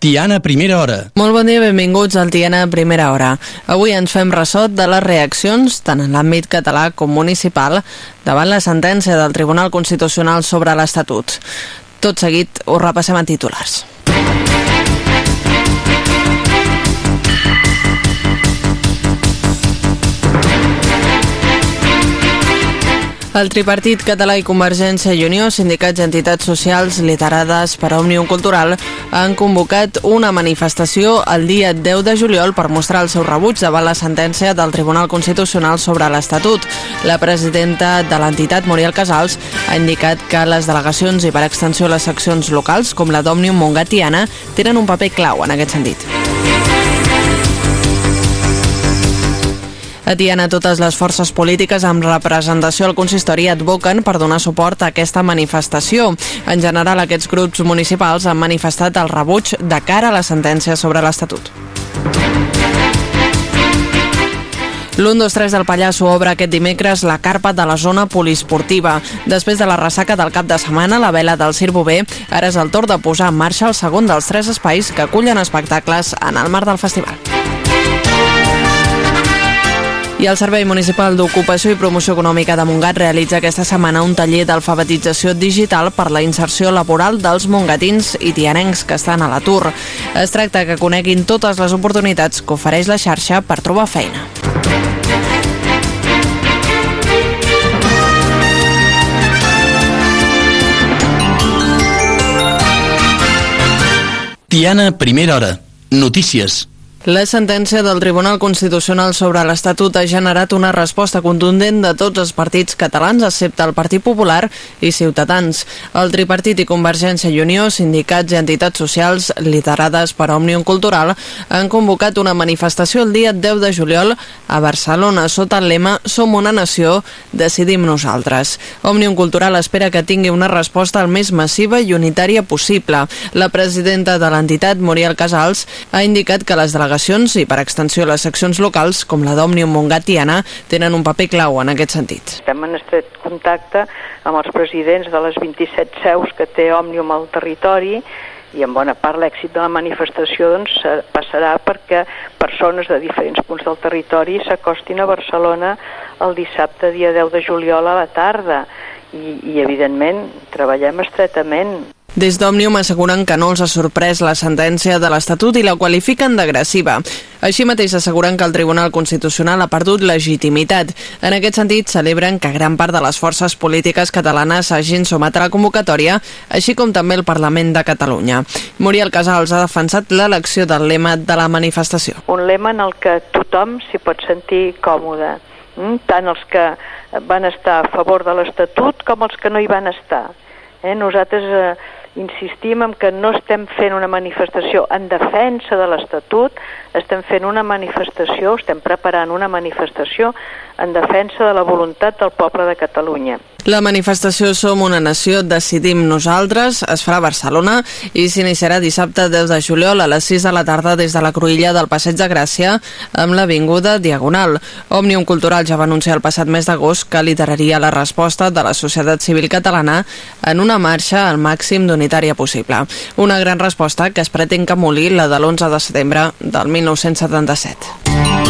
Tiana Primera Hora. Molt bon dia, benvinguts al Tiana Primera Hora. Avui ens fem ressot de les reaccions, tant en l'àmbit català com municipal, davant la sentència del Tribunal Constitucional sobre l'Estatut. Tot seguit ho repassem en titulars. El tripartit català i Convergència i Unió, sindicats i entitats socials liderades per Òmnium Cultural, han convocat una manifestació el dia 10 de juliol per mostrar el seu rebuig davant la sentència del Tribunal Constitucional sobre l'Estatut. La presidenta de l'entitat, Muriel Casals, ha indicat que les delegacions i per extensió les seccions locals, com la d'Òmnium Montgatiana, tenen un paper clau en aquest sentit. A Tiana, totes les forces polítiques amb representació al consistori advoquen per donar suport a aquesta manifestació. En general, aquests grups municipals han manifestat el rebuig de cara a la sentència sobre l'Estatut. L'1-2-3 del Pallasso obre aquest dimecres la carpa de la zona poliesportiva. Després de la ressaca del cap de setmana, la vela del Cir Bové, ara és el torn de posar en marxa el segon dels tres espais que acullen espectacles en el marc del festival. I el Servei Municipal d'Ocupació i Promoció Econòmica de Montgat realitza aquesta setmana un taller d'alfabetització digital per la inserció laboral dels mongatins i tianencs que estan a l'atur. Es tracta que coneguin totes les oportunitats que ofereix la xarxa per trobar feina. Tiana Primera Hora. Notícies. La sentència del Tribunal Constitucional sobre l'Estatut ha generat una resposta contundent de tots els partits catalans, excepte el Partit Popular i Ciutadans. El tripartit i Convergència i Unió, sindicats i entitats socials liderades per Òmnium Cultural, han convocat una manifestació el dia 10 de juliol a Barcelona sota el lema Som una nació, decidim nosaltres. Òmnium Cultural espera que tingui una resposta el més massiva i unitària possible. La presidenta de l'entitat, Muriel Casals, ha indicat que les delegacions delegacions i, per extensió, les seccions locals, com la d'Òmnium Montgatiana, tenen un paper clau en aquest sentit. Estem en estret contacte amb els presidents de les 27 seus que té Òmnium al territori i en bona part l'èxit de la manifestació doncs, passarà perquè persones de diferents punts del territori s'acostin a Barcelona el dissabte dia 10 de juliol a la tarda i, i evidentment treballem estretament des d'Òmnium asseguren que no els ha sorprès la sentència de l'Estatut i la qualifiquen d'agressiva. Així mateix asseguren que el Tribunal Constitucional ha perdut legitimitat. En aquest sentit, celebren que gran part de les forces polítiques catalanes hagin sumat a la convocatòria, així com també el Parlament de Catalunya. Muriel Casals ha defensat l'elecció del lema de la manifestació. Un lema en el que tothom s'hi pot sentir còmode, mm? tant els que van estar a favor de l'Estatut com els que no hi van estar. Eh? Nosaltres eh, insistim en que no estem fent una manifestació en defensa de l'Estatut, estem fent una manifestació, estem preparant una manifestació en defensa de la voluntat del poble de Catalunya. La manifestació Som una nació, decidim nosaltres, es farà a Barcelona i s'iniciarà dissabte 10 de juliol a les 6 de la tarda des de la Cruïlla del Passeig de Gràcia amb l'Avinguda Diagonal. Òmnium Cultural ja va anunciar el passat mes d'agost que lideraria la resposta de la societat civil catalana en una marxa al màxim d'unitària possible. Una gran resposta que es pretén que moli la de l'11 de setembre del 1977.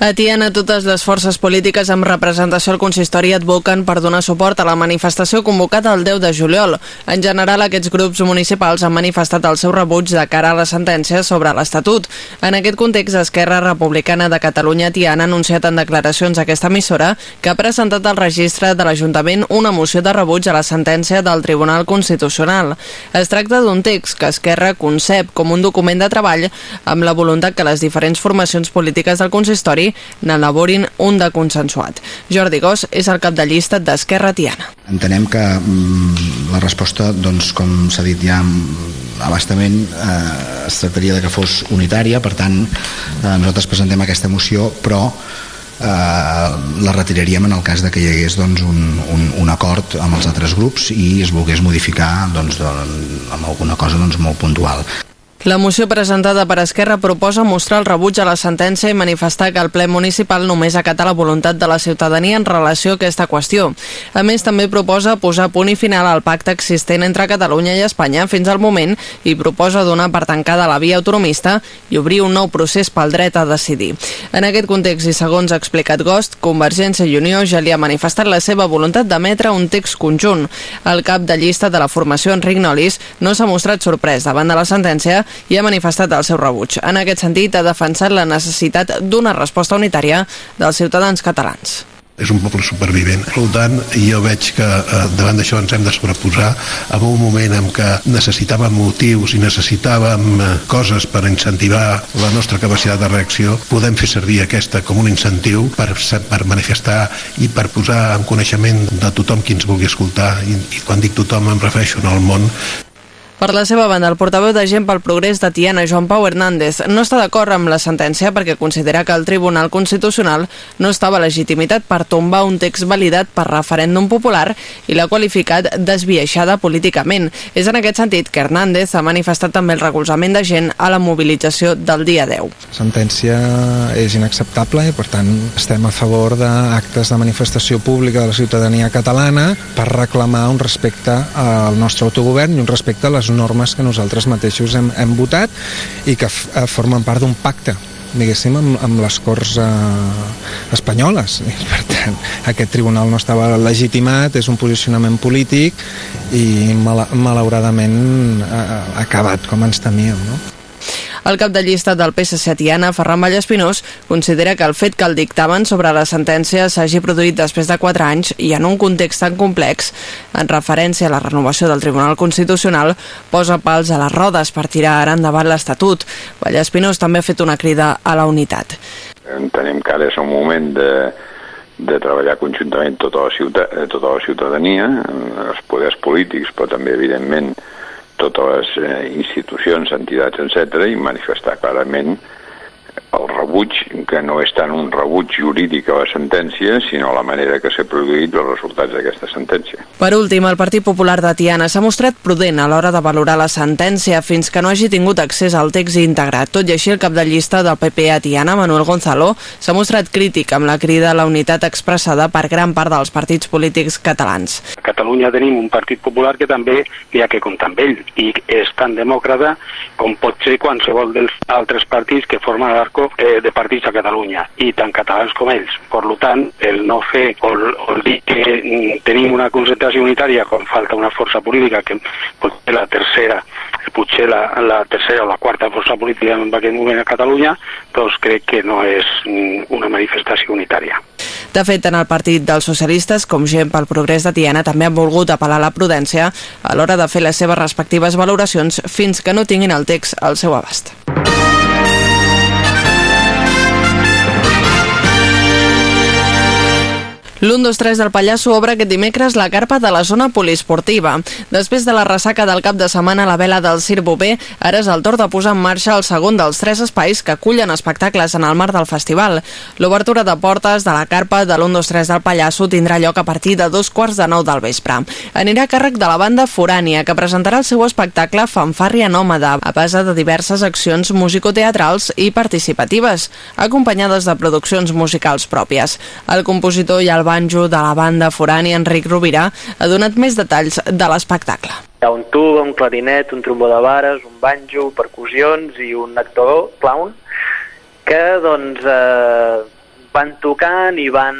A Tiana, totes les forces polítiques amb representació al consistori advoquen per donar suport a la manifestació convocada el 10 de juliol. En general, aquests grups municipals han manifestat el seu rebuig de cara a la sentència sobre l'Estatut. En aquest context, Esquerra Republicana de Catalunya Tiana ha anunciat en declaracions a aquesta emissora que ha presentat al registre de l'Ajuntament una moció de rebuig a la sentència del Tribunal Constitucional. Es tracta d'un text que Esquerra concep com un document de treball amb la voluntat que les diferents formacions polítiques del consistori n'elaborin un de consensuat. Jordi Gós és el cap de llista d'Esquerra Tiana. Entenem que mm, la resposta, doncs, com s'ha dit ja abastament, eh, es tractaria de que fos unitària, per tant, eh, nosaltres presentem aquesta moció, però eh, la retiraríem en el cas de que hi hagués doncs, un, un, un acord amb els altres grups i es volgués modificar doncs, doncs, amb alguna cosa doncs, molt puntual. La moció presentada per Esquerra proposa mostrar el rebuig a la sentència i manifestar que el ple municipal només acata la voluntat de la ciutadania en relació a aquesta qüestió. A més, també proposa posar punt i final al pacte existent entre Catalunya i Espanya fins al moment i proposa donar per tancada la via autonomista i obrir un nou procés pel dret a decidir. En aquest context i segons ha explicat Gost, Convergència i Unió ja li ha manifestat la seva voluntat d'emetre un text conjunt. El cap de llista de la formació, Enric Nolis, no s'ha mostrat sorprès davant de la sentència i ha manifestat el seu rebuig. En aquest sentit, ha defensat la necessitat d'una resposta unitària dels ciutadans catalans és un poble supervivent. Per tant, jo veig que eh, davant d'això ens hem de sobreposar en un moment en què necessitàvem motius i necessitàvem eh, coses per incentivar la nostra capacitat de reacció, podem fer servir aquesta com un incentiu per, per manifestar i per posar en coneixement de tothom qui ens vulgui escoltar i, i quan dic tothom em refereixo al món per la seva banda, el portaveu de Gent pel Progrés de Tiana, Joan Pau Hernández, no està d'acord amb la sentència perquè considera que el Tribunal Constitucional no estava legitimitat per tombar un text validat per referèndum popular i l'ha qualificat desvieixada políticament. És en aquest sentit que Hernández ha manifestat també el recolzament de gent a la mobilització del dia 10. La sentència és inacceptable i per tant estem a favor d'actes de manifestació pública de la ciutadania catalana per reclamar un respecte al nostre autogovern i un respecte a les normes que nosaltres mateixos hem, hem votat i que eh, formen part d'un pacte diguéssim, amb, amb les Corts eh, espanyoles. I, per tant, aquest tribunal no estava legitimat, és un posicionament polític i mal, malauradament eh, acabat com ens temíem. No? El cap de llista del PSC Tiana, Ferran Vallespinós, considera que el fet que el dictamen sobre la sentència s'hagi produït després de 4 anys i en un context tan complex, en referència a la renovació del Tribunal Constitucional, posa pals a les rodes per tirar ara endavant l'Estatut. Vallespinós també ha fet una crida a la unitat. Entenem que ara és un moment de, de treballar conjuntament tota la, ciutat, tota la ciutadania, els poders polítics, però també, evidentment, totes les eh, institucions, entitats, etc., i manifestar clarament el rebuig, que no és tant un rebuig jurídic a la sentència, sinó la manera que s'ha produït els resultats d'aquesta sentència. Per últim, el Partit Popular de Tiana s'ha mostrat prudent a l'hora de valorar la sentència fins que no hagi tingut accés al text integrat. Tot i així, el cap de llista del PP a Tiana, Manuel Gonzalo, s'ha mostrat crític amb la crida a la unitat expressada per gran part dels partits polítics catalans. A Catalunya tenim un Partit Popular que també hi ha que comptar amb ell i és tan demòcrata com pot ser qualsevol dels altres partits que formen l'arco Franco eh, de partits a Catalunya i tan catalans com ells. Per tant, el no fer o, o dir que mm, tenim una concentració unitària quan falta una força política que pot ser la tercera potser la, la tercera o la quarta força política en aquest moment a Catalunya, doncs crec que no és mm, una manifestació unitària. De fet, en el Partit dels Socialistes, com gent pel progrés de Tiana, també han volgut apel·lar la prudència a l'hora de fer les seves respectives valoracions fins que no tinguin el text al seu abast. L'1-2-3 del Pallasso obre aquest dimecres la carpa de la zona poliesportiva. Després de la ressaca del cap de setmana a la vela del Cir Bové, ara és el torn de posar en marxa el segon dels tres espais que acullen espectacles en el marc del festival. L'obertura de portes de la carpa de l'1-2-3 del Pallasso tindrà lloc a partir de dos quarts de nou del vespre. Anirà a càrrec de la banda Forània, que presentarà el seu espectacle Fanfàrria Nòmada, a base de diverses accions musicoteatrals i participatives, acompanyades de produccions musicals pròpies. El compositor i el banjo de la banda forània Enric Rovira ha donat més detalls de l'espectacle. Hi ha un tuba, un clarinet, un trombó de vares, un banjo, percussions i un actor, clown, que doncs eh, van tocant i van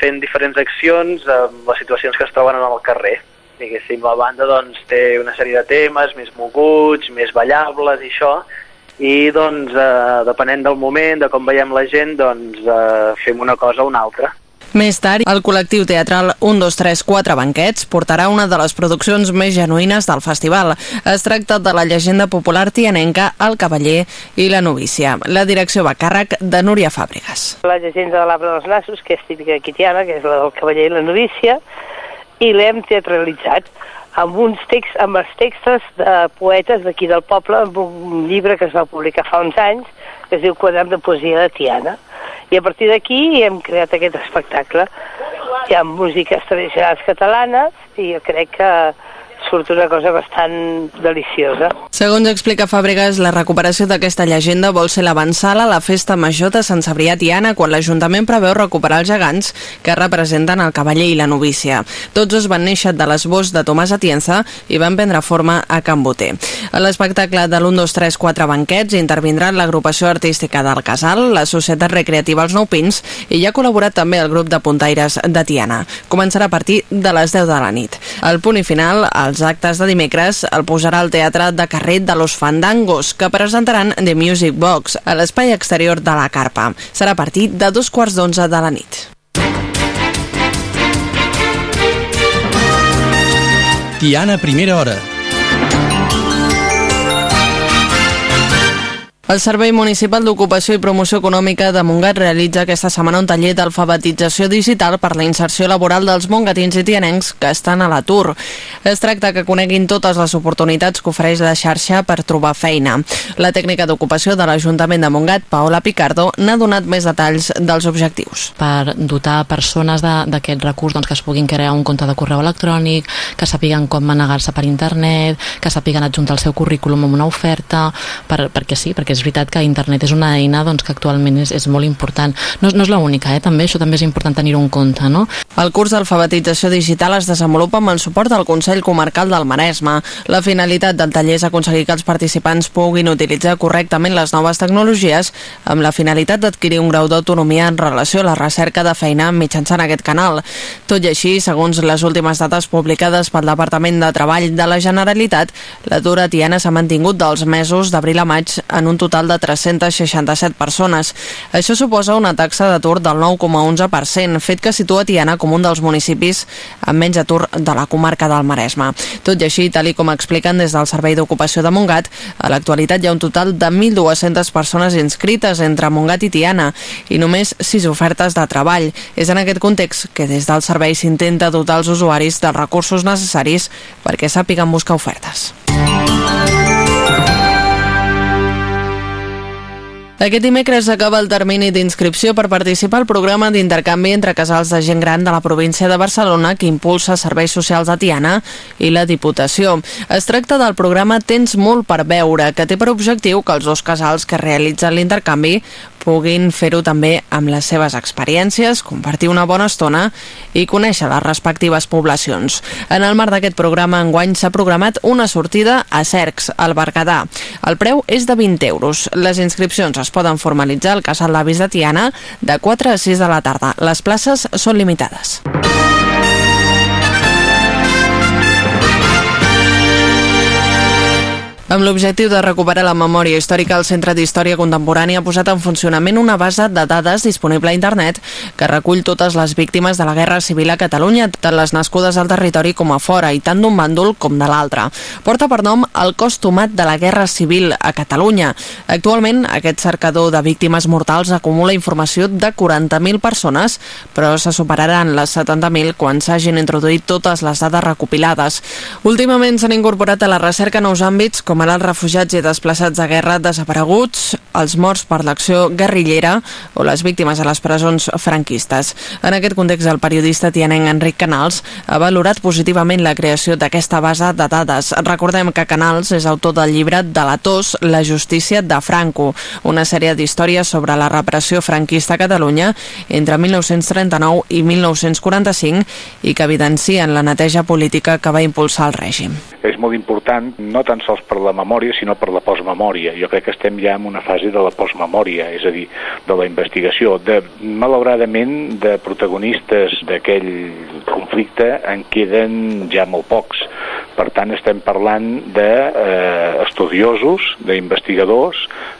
fent diferents accions amb les situacions que es troben en el carrer. Diguéssim, la banda doncs, té una sèrie de temes més moguts, més ballables i això, i doncs, eh, depenent del moment, de com veiem la gent, doncs eh, fem una cosa o una altra. Més tard, el col·lectiu teatral 1, 2, 3, 4 banquets portarà una de les produccions més genuïnes del festival. Es tracta de la llegenda popular tianenca El Cavaller i la Novícia. La direcció va càrrec de Núria Fàbregas. La llegenda de l'arbre dels nassos, que és típica quitiana, que és la del Cavaller i la Novícia, i l'hem teatralitzat amb uns texts, amb els textos de poetes d'aquí del poble, amb un llibre que es va publicar fa uns anys, que es diu Quadern de Poesia de Tiana i a partir d'aquí hem creat aquest espectacle. Hi ha músiques tradicionals catalanes i jo crec que surt una cosa bastant deliciosa. Segons explica Fàbregas, la recuperació d'aquesta llegenda vol ser l'avançala a la festa major de Sant Cebrià Tiana quan l'Ajuntament preveu recuperar els gegants que representen el cavaller i la novícia. Tots dos van néixer de l'esbós de Tomàs Atienza i van prendre forma a Can Boter. A l'espectacle de l'1, 2, 3, 4 banquets intervindran l'agrupació artística del Casal, la Societat Recreativa Els Nou Pins i hi ha col·laborat també el grup de puntaires de Tiana. Començarà a partir de les 10 de la nit. El punt i final, els actes de dimecres, el posarà al Teatre de Carret de los Fandangos, que presentaran The Music Box a l'espai exterior de la Carpa. Serà a partir de dos quarts d'onze de la nit. Tiana Primera Hora. El Servei Municipal d'Ocupació i Promoció Econòmica de Montgat realitza aquesta setmana un taller d'alfabetització digital per la inserció laboral dels mongatins i tianencs que estan a l'atur. Es tracta que coneguin totes les oportunitats que ofereix la xarxa per trobar feina. La tècnica d'ocupació de l'Ajuntament de Montgat, Paola Picardo, n'ha donat més detalls dels objectius. Per dotar persones d'aquest recurs doncs, que es puguin crear un compte de correu electrònic, que sàpiguen com manegar-se per internet, que sàpiguen adjuntar el seu currículum amb una oferta, per, perquè sí, perquè és veritat que internet és una eina doncs, que actualment és, és molt important. No, no és l'única, eh? també això també és important tenir-ho en compte. No? El curs d'alfabetització digital es desenvolupa amb el suport del Consell Comarcal del Maresme. La finalitat del taller és aconseguir que els participants puguin utilitzar correctament les noves tecnologies amb la finalitat d'adquirir un grau d'autonomia en relació a la recerca de feina mitjançant aquest canal. Tot i així, segons les últimes dates publicades pel Departament de Treball de la Generalitat, l'atur a Tiana s'ha mantingut dels mesos d'abril a maig en un total de 367 persones. Això suposa una taxa d'atur del 9,11%, fet que situa Tiana com un dels municipis amb menys atur de la comarca del Maresme. Tot i així, tal i com expliquen des del Servei d'Ocupació de Montgat, a l'actualitat hi ha un total de 1.200 persones inscrites entre Montgat i Tiana i només 6 ofertes de treball. És en aquest context que des del servei s'intenta dotar els usuaris dels recursos necessaris perquè sàpiguen buscar ofertes. Aquest dimecres acaba el termini d'inscripció per participar al programa d'intercanvi entre casals de gent gran de la província de Barcelona que impulsa Serveis Socials de Tiana i la Diputació. Es tracta del programa Tens molt per veure, que té per objectiu que els dos casals que realitzen l'intercanvi puguin fer-ho també amb les seves experiències, compartir una bona estona i conèixer les respectives poblacions. En el marc d'aquest programa enguany s'ha programat una sortida a Cercs, al Berguedà. El preu és de 20 euros. Les inscripcions es poden formalitzar al Casal d'Avis de Tiana de 4 a 6 de la tarda. Les places són limitades. Amb l'objectiu de recuperar la memòria històrica, el Centre d'Història Contemporània ha posat en funcionament una base de dades disponible a internet que recull totes les víctimes de la Guerra Civil a Catalunya, tant les nascudes al territori com a fora, i tant d'un bàndol com de l'altre. Porta per nom el costumat de la Guerra Civil a Catalunya. Actualment, aquest cercador de víctimes mortals acumula informació de 40.000 persones, però se superaran les 70.000 quan s'hagin introduït totes les dades recopilades. Últimament s'han incorporat a la recerca nous àmbits com com ara els refugiats i desplaçats de guerra desapareguts, els morts per l'acció guerrillera o les víctimes a les presons franquistes. En aquest context, el periodista tianenc Enric Canals ha valorat positivament la creació d'aquesta base de dades. Recordem que Canals és autor del llibre De la justícia de Franco, una sèrie d'històries sobre la repressió franquista a Catalunya entre 1939 i 1945 i que evidencien la neteja política que va impulsar el règim. És molt important, no tan sols per la memòria, sinó per la postmemòria. Jo crec que estem ja en una fase de la postmemòria, és a dir, de la investigació, de, malauradament, de protagonistes d'aquell conflicte en queden ja molt pocs. Per tant, estem parlant d'estudiosos, de, eh, d'investigadors,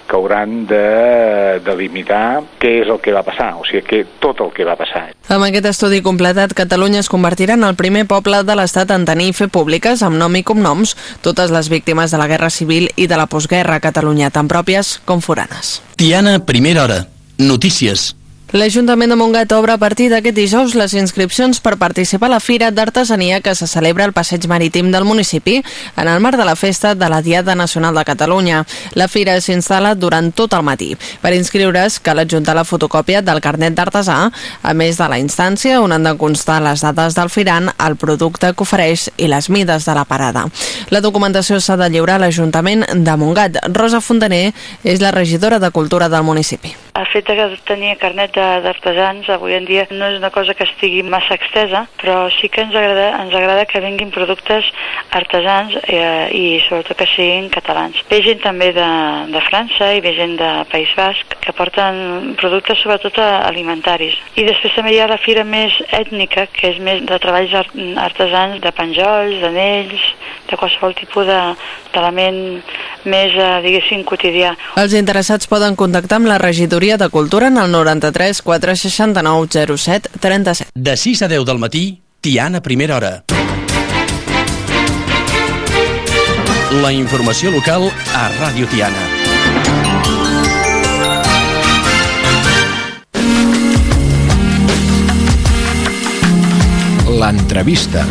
que hauran de delimitar què és el que va passar, o sigui, que tot el que va passar. Amb aquest estudi completat, Catalunya es convertirà en el primer poble de l'Estat en tenir i fer públiques, amb nom i cognoms, totes les víctimes de la Guerra Civil i de la postguerra a Catalunya, tan pròpies com foranes. Tiana, primera hora. Notícies. L'Ajuntament de Montgat obre a partir d'aquest dijous les inscripcions per participar a la Fira d'Artesania que se celebra al Passeig Marítim del municipi en el marc de la festa de la Diada Nacional de Catalunya. La fira s'instal·la durant tot el matí. Per inscriure's cal adjuntar la fotocòpia del carnet d'artesà, a més de la instància on han de constar les dades del firant, el producte que ofereix i les mides de la parada. La documentació s'ha de lliurar a l'Ajuntament de Montgat. Rosa Fontaner és la regidora de Cultura del municipi. El fet de tenir carnet d'artesans avui en dia no és una cosa que estigui massa extesa, però sí que ens agrada, ens agrada que vinguin productes artesans eh, i sobretot que siguin catalans. Ve gent també de, de França i ve gent de País Basc que porten productes sobretot alimentaris. I després també hi ha la fira més ètnica, que és més de treballs artesans, de penjolls, d'anells, de qualsevol tipus d'element més, eh, diguéssim, quotidià. Els interessats poden contactar amb la regidoria de Cultura en el 93 469 07 37. De 6 a 10 del matí, Tiana Primera Hora. La informació local a Ràdio Tiana. L'entrevista.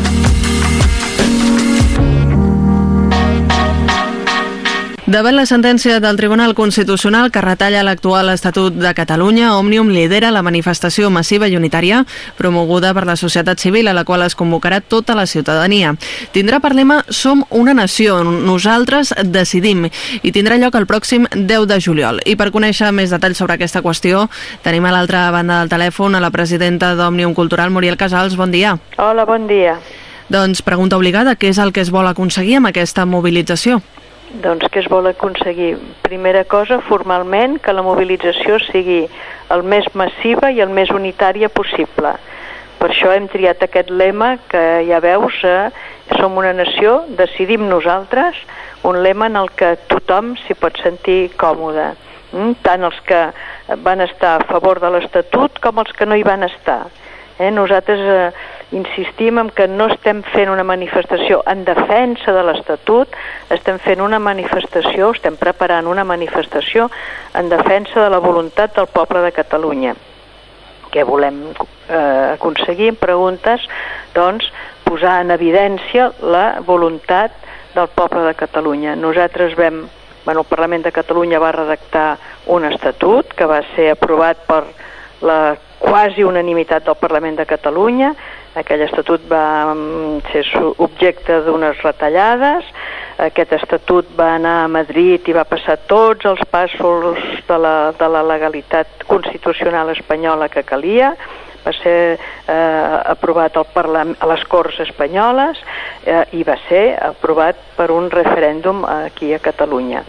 Davant la sentència del Tribunal Constitucional que retalla l'actual Estatut de Catalunya, Òmnium lidera la manifestació massiva i unitària promoguda per la societat civil a la qual es convocarà tota la ciutadania. Tindrà per lema Som una nació, nosaltres decidim i tindrà lloc el pròxim 10 de juliol. I per conèixer més detalls sobre aquesta qüestió tenim a l'altra banda del telèfon a la presidenta d'Òmnium Cultural, Muriel Casals. Bon dia. Hola, bon dia. Doncs pregunta obligada, què és el que es vol aconseguir amb aquesta mobilització? Doncs què es vol aconseguir? Primera cosa, formalment, que la mobilització sigui el més massiva i el més unitària possible. Per això hem triat aquest lema que ja veus, eh, som una nació, decidim nosaltres, un lema en el que tothom s'hi pot sentir còmode. Mm? Tant els que van estar a favor de l'Estatut com els que no hi van estar. Eh? Nosaltres eh, insistim en que no estem fent una manifestació en defensa de l'Estatut, estem fent una manifestació, estem preparant una manifestació en defensa de la voluntat del poble de Catalunya. Què volem eh, aconseguir? Preguntes, doncs, posar en evidència la voluntat del poble de Catalunya. Nosaltres vam, bueno, el Parlament de Catalunya va redactar un estatut que va ser aprovat per la quasi unanimitat del Parlament de Catalunya, aquell estatut va mm, ser objecte d'unes retallades, aquest estatut va anar a Madrid i va passar tots els passos de la, de la legalitat constitucional espanyola que calia, va ser eh, aprovat al Parlament, a les Corts Espanyoles eh, i va ser aprovat per un referèndum aquí a Catalunya.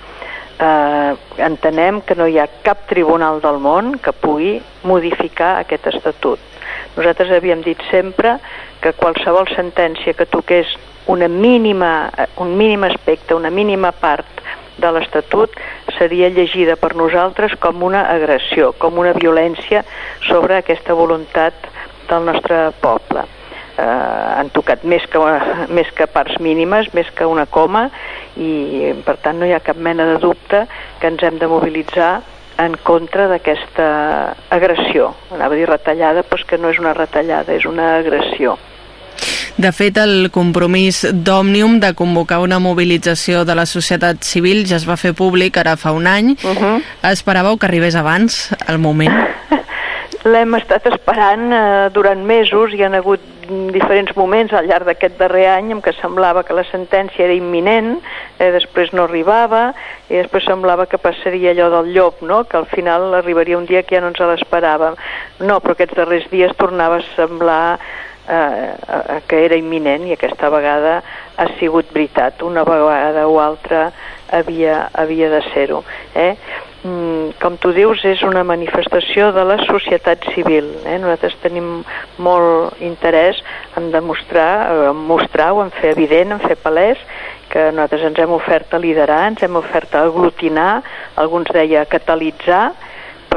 Eh, entenem que no hi ha cap tribunal del món que pugui modificar aquest estatut nosaltres havíem dit sempre que qualsevol sentència que toqués una mínima, un mínim aspecte, una mínima part de l'Estatut seria llegida per nosaltres com una agressió, com una violència sobre aquesta voluntat del nostre poble. Eh, han tocat més que, més que parts mínimes, més que una coma, i per tant no hi ha cap mena de dubte que ens hem de mobilitzar en contra d'aquesta agressió. Anava a dir retallada, però que no és una retallada, és una agressió. De fet, el compromís d'Òmnium de convocar una mobilització de la societat civil ja es va fer públic ara fa un any. Uh -huh. Esperàveu que arribés abans, el moment? L'hem estat esperant eh, durant mesos, hi han hagut diferents moments al llarg d'aquest darrer any en què semblava que la sentència era imminent, eh, després no arribava, i després semblava que passaria allò del llop, no? que al final arribaria un dia que ja no ens l'esperàvem. No, però aquests darrers dies tornava a semblar eh, que era imminent i aquesta vegada ha sigut veritat. Una vegada o altra havia, havia de ser-ho. Eh? Mm, com tu dius, és una manifestació de la societat civil. Eh? Nosaltres tenim molt interès en demostrar, en mostrar o en fer evident, en fer palès que nosaltres ens hem ofert a liderar, ens hem ofert a aglutinar, alguns deia catalitzar,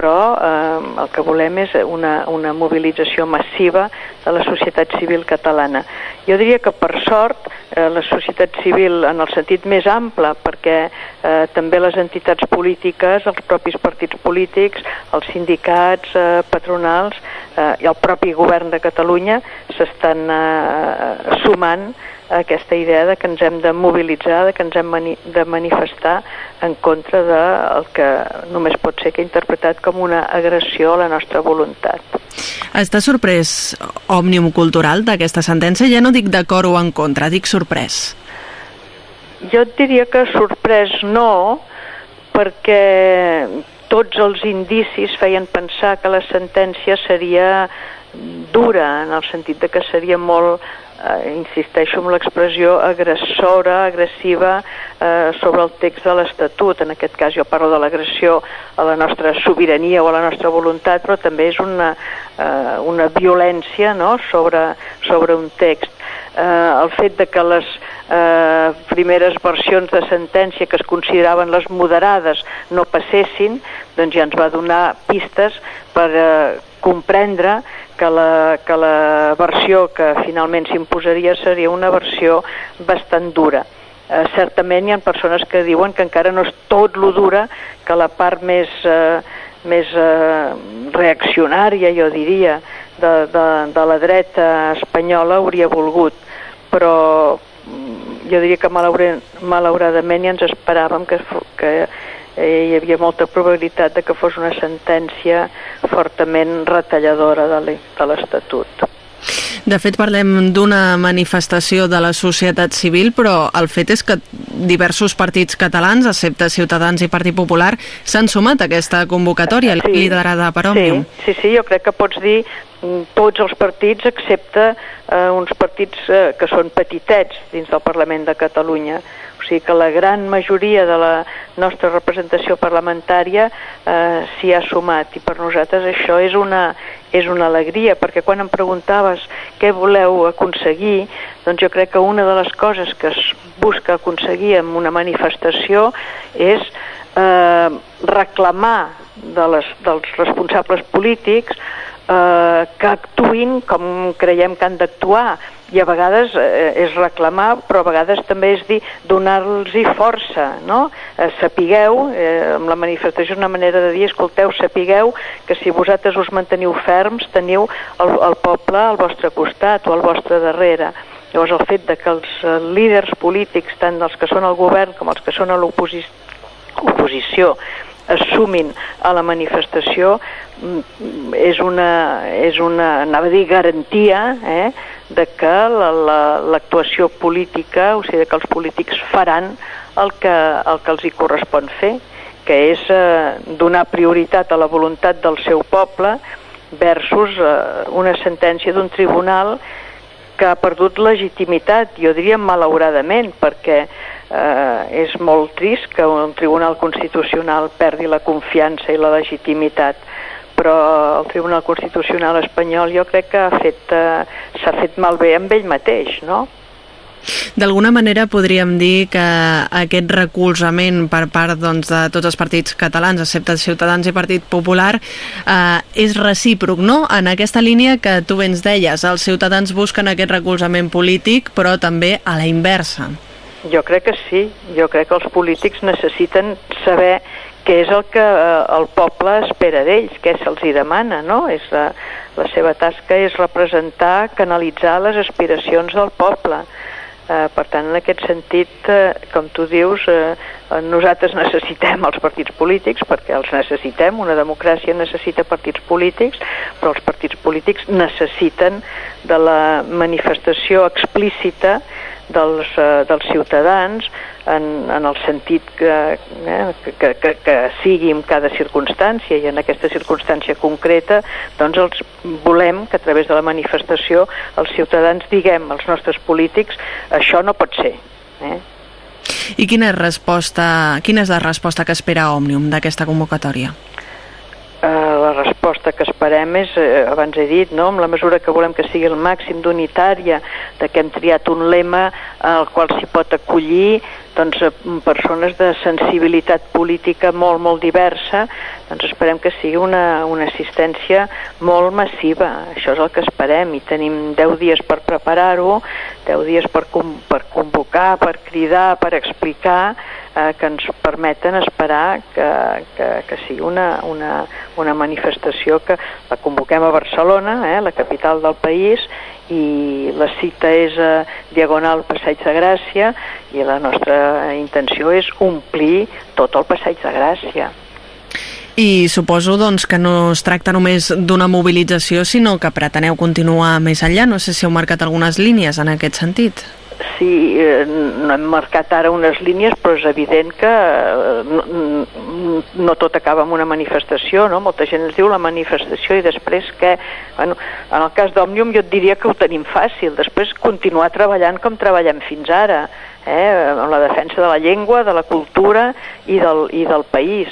però eh, el que volem és una, una mobilització massiva de la societat civil catalana. Jo diria que per sort eh, la societat civil en el sentit més ample, perquè eh, també les entitats polítiques, els propis partits polítics, els sindicats, eh, patronals eh, i el propi govern de Catalunya s'estan eh, sumant aquesta idea de que ens hem de mobilitzar, de que ens hem mani de manifestar en contra del que només pot ser que interpretat com una agressió a la nostra voluntat. Està sorprès Òmnium Cultural d'aquesta sentència? Ja no dic d'acord o en contra, dic sorprès. Jo et diria que sorprès no, perquè tots els indicis feien pensar que la sentència seria dura, en el sentit de que seria molt eh, insisteixo en l'expressió agressora, agressiva eh, sobre el text de l'Estatut. En aquest cas jo parlo de l'agressió a la nostra sobirania o a la nostra voluntat, però també és una, eh, una violència no? sobre, sobre un text. Eh, el fet de que les eh, primeres versions de sentència que es consideraven les moderades no passessin, doncs ja ens va donar pistes per eh, comprendre que la, que la versió que finalment s'imposaria seria una versió bastant dura. Eh, certament hi ha persones que diuen que encara no és tot lo dura que la part més, eh, més eh, reaccionària, jo diria, de, de, de la dreta espanyola hauria volgut, però mm, jo diria que malauradament ja ens esperàvem que, que eh, hi havia molta probabilitat de que fos una sentència fortament retalladora de l'Estatut. De fet, parlem d'una manifestació de la societat civil, però el fet és que diversos partits catalans, excepte Ciutadans i Partit Popular, s'han sumat a aquesta convocatòria sí, liderada per Òmnium. Sí, sí, sí, jo crec que pots dir mm, tots els partits excepte eh, uns partits eh, que són petitets dins del Parlament de Catalunya sigui que la gran majoria de la nostra representació parlamentària eh, s'hi ha sumat. I per nosaltres això és una, és una alegria, perquè quan em preguntaves què voleu aconseguir, doncs jo crec que una de les coses que es busca aconseguir amb una manifestació és eh, reclamar de les, dels responsables polítics eh, que actuïn com creiem que han d'actuar i a vegades eh, és reclamar, però a vegades també és dir donar-los força, no? Eh, sapigueu, eh, amb la manifestació és una manera de dir, escolteu, sapigueu que si vosaltres us manteniu ferms teniu el, el poble al vostre costat o al vostre darrere. Llavors el fet de que els eh, líders polítics, tant els que són al govern com els que són a l'oposició, assumin a la manifestació és una, és una anava a dir, garantia eh, de que l'actuació la, la, política, o sigui, que els polítics faran el que, el que els hi correspon fer, que és eh, donar prioritat a la voluntat del seu poble versus eh, una sentència d'un tribunal que ha perdut legitimitat, jo diria malauradament, perquè eh, és molt trist que un tribunal constitucional perdi la confiança i la legitimitat però el Tribunal Constitucional espanyol jo crec que ha fet eh, s'ha fet malbé amb ell mateix, no? D'alguna manera podríem dir que aquest recolzament per part doncs, de tots els partits catalans, excepte Ciutadans i Partit Popular, eh, és recíproc, no? En aquesta línia que tu ens deies, els ciutadans busquen aquest recolzament polític, però també a la inversa. Jo crec que sí. Jo crec que els polítics necessiten saber què és el que eh, el poble espera d'ells, què se'ls demana, no? És la, la seva tasca és representar, canalitzar les aspiracions del poble. Eh, per tant, en aquest sentit, eh, com tu dius, eh, nosaltres necessitem els partits polítics, perquè els necessitem, una democràcia necessita partits polítics, però els partits polítics necessiten de la manifestació explícita dels, eh, dels ciutadans en, en el sentit que, eh, que, que, que sigui en cada circumstància i en aquesta circumstància concreta doncs els volem que a través de la manifestació els ciutadans diguem als nostres polítics això no pot ser. Eh? I quina resposta, quina és la resposta que espera Òmnium d'aquesta convocatòria? Eh, la resposta que esperem és, eh, abans he dit, no? amb la mesura que volem que sigui el màxim d'unitària, de que hem triat un lema al qual s'hi pot acollir, doncs, eh, persones de sensibilitat política molt, molt diversa, doncs esperem que sigui una, una assistència molt massiva. Això és el que esperem i tenim 10 dies per preparar-ho, 10 dies per, per convocar, per cridar, per explicar, eh, que ens permeten esperar que, que, que sigui una, una, una manifestació que la convoquem a Barcelona, eh, la capital del país, i la cita és a Diagonal Passeig de Gràcia i la nostra intenció és omplir tot el Passeig de Gràcia. I suposo doncs, que no es tracta només d'una mobilització, sinó que preteneu continuar més enllà. No sé si heu marcat algunes línies en aquest sentit sí, eh, no hem marcat ara unes línies, però és evident que eh, no, no tot acaba amb una manifestació, no? Molta gent ens diu la manifestació i després que, bueno, en el cas d'Òmnium jo et diria que ho tenim fàcil, després continuar treballant com treballem fins ara, eh? amb la defensa de la llengua, de la cultura i del, i del país,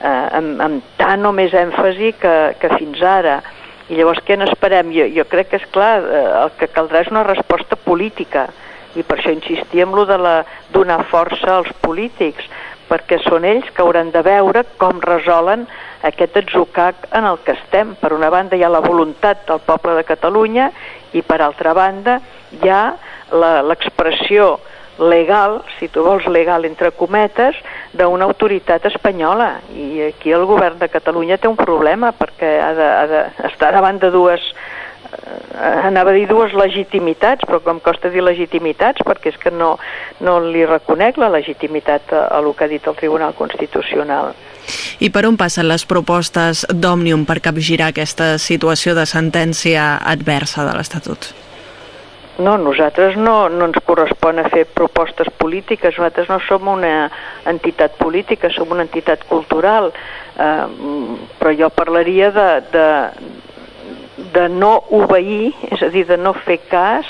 eh, amb, amb tant o més èmfasi que, que fins ara. I llavors què n'esperem? Jo, jo crec que és clar, eh, el que caldrà és una resposta política, i per això insistíem lo de la donar força als polítics, perquè són ells que hauran de veure com resolen aquest atzucac en el que estem. Per una banda hi ha la voluntat del poble de Catalunya i per altra banda hi ha l'expressió legal, si tu vols legal entre cometes, d'una autoritat espanyola. I aquí el govern de Catalunya té un problema perquè ha de, ha de estar davant de dues anava a dir dues legitimitats, però com costa dir legitimitats, perquè és que no, no li reconec la legitimitat a, a el que ha dit el Tribunal Constitucional. I per on passen les propostes d'Òmnium per capgirar aquesta situació de sentència adversa de l'Estatut? No, nosaltres no, no ens correspon a fer propostes polítiques, nosaltres no som una entitat política, som una entitat cultural, eh, però jo parlaria de, de, de no obeir, és a dir, de no fer cas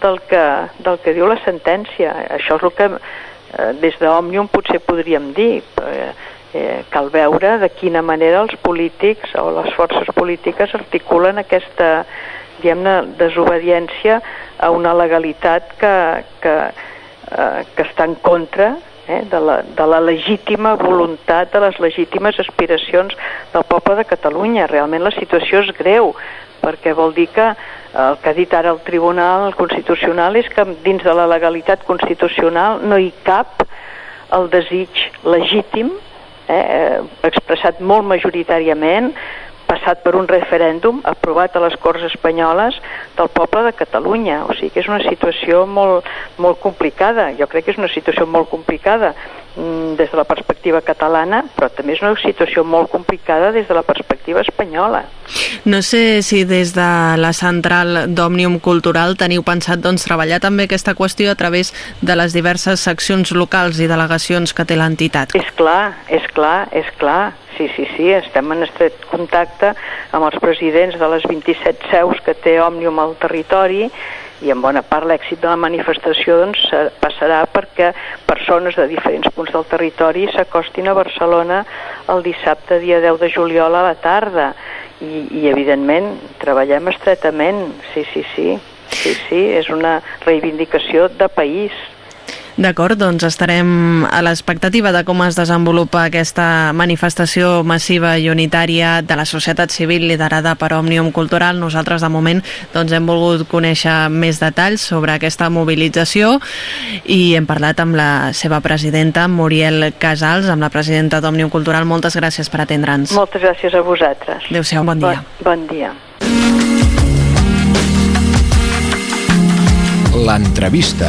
del que, del que diu la sentència. Això és el que eh, des d'Òmnium potser podríem dir. Eh, eh, cal veure de quina manera els polítics o les forces polítiques articulen aquesta desobediència a una legalitat que, que, eh, que està en contra eh, de, la, de la legítima voluntat, de les legítimes aspiracions del poble de Catalunya. Realment la situació és greu, perquè vol dir que el que ha dit ara el Tribunal Constitucional és que dins de la legalitat constitucional no hi cap el desig legítim, eh, eh expressat molt majoritàriament, passat per un referèndum aprovat a les Corts Espanyoles del poble de Catalunya. O sigui que és una situació molt, molt complicada. Jo crec que és una situació molt complicada mm, des de la perspectiva catalana, però també és una situació molt complicada des de la perspectiva espanyola. No sé si des de la central d'Òmnium Cultural teniu pensat doncs, treballar també aquesta qüestió a través de les diverses seccions locals i delegacions que té l'entitat. És clar, és clar, és clar. Sí, sí, sí, estem en estret contacte amb els presidents de les 27 seus que té Òmnium al territori i en bona part l'èxit de la manifestació doncs, passarà perquè persones de diferents punts del territori s'acostin a Barcelona el dissabte dia 10 de juliol a la tarda. I, i evidentment treballem estretament, sí, sí, sí, sí, sí, és una reivindicació de país. D'acord, doncs estarem a l'expectativa de com es desenvolupa aquesta manifestació massiva i unitària de la societat civil liderada per Òmnium Cultural. Nosaltres, de moment, doncs hem volgut conèixer més detalls sobre aquesta mobilització i hem parlat amb la seva presidenta, Muriel Casals, amb la presidenta d'Òmnium Cultural. Moltes gràcies per atendre'ns. Moltes gràcies a vosaltres. Adéu-siau, bon dia. Bon, bon dia. L'entrevista.